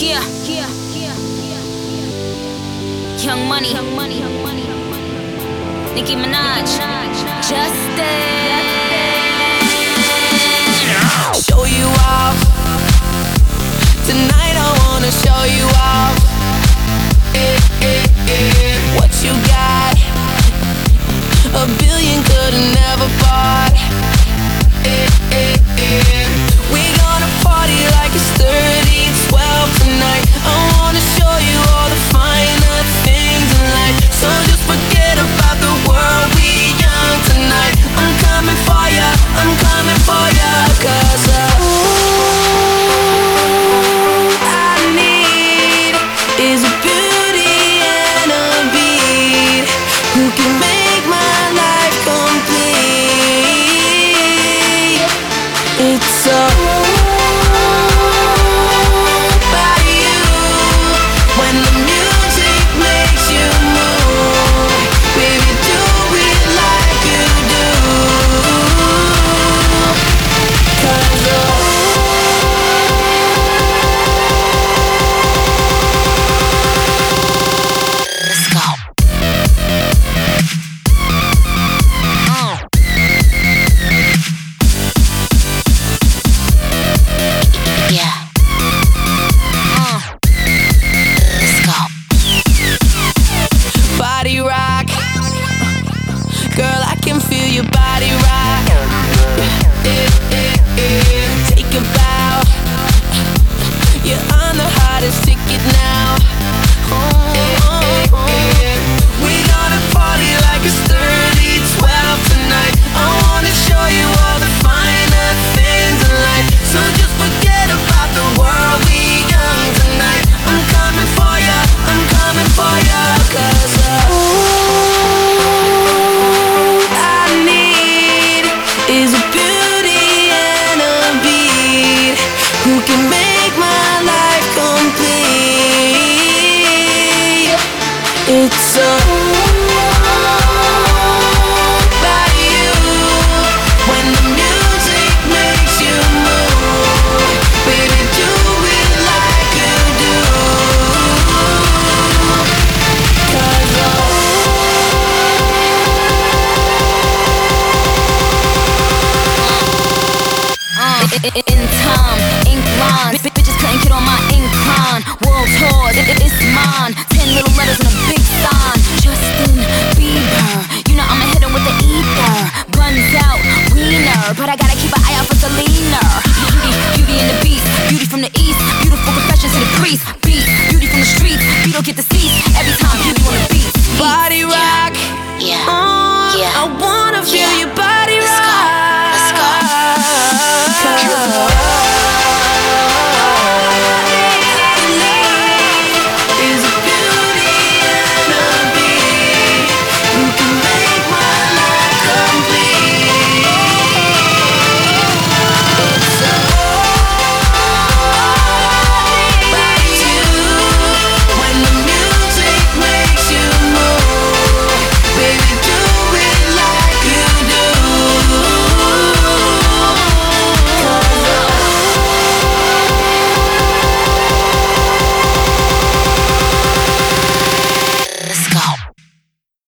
Yeah, yeah, yeah, Young Money, Young Money, Young Money. Nicki Minaj, Justin. in time, ink lines. Bitches couldn't get on my incline. World tour, it's mine. Ten little letters and a big sign. Justin Bieber, you know I'ma hit him with the ether. Runs out, wiener, but I gotta keep an eye out for the leaner. Beauty, beauty and the beast, beauty from the east, beautiful confessions to the priest. Beat, beauty from the streets, We don't get deceased every time beauty on the beat. Body rock, yeah, uh, yeah. I wanna feel yeah. you.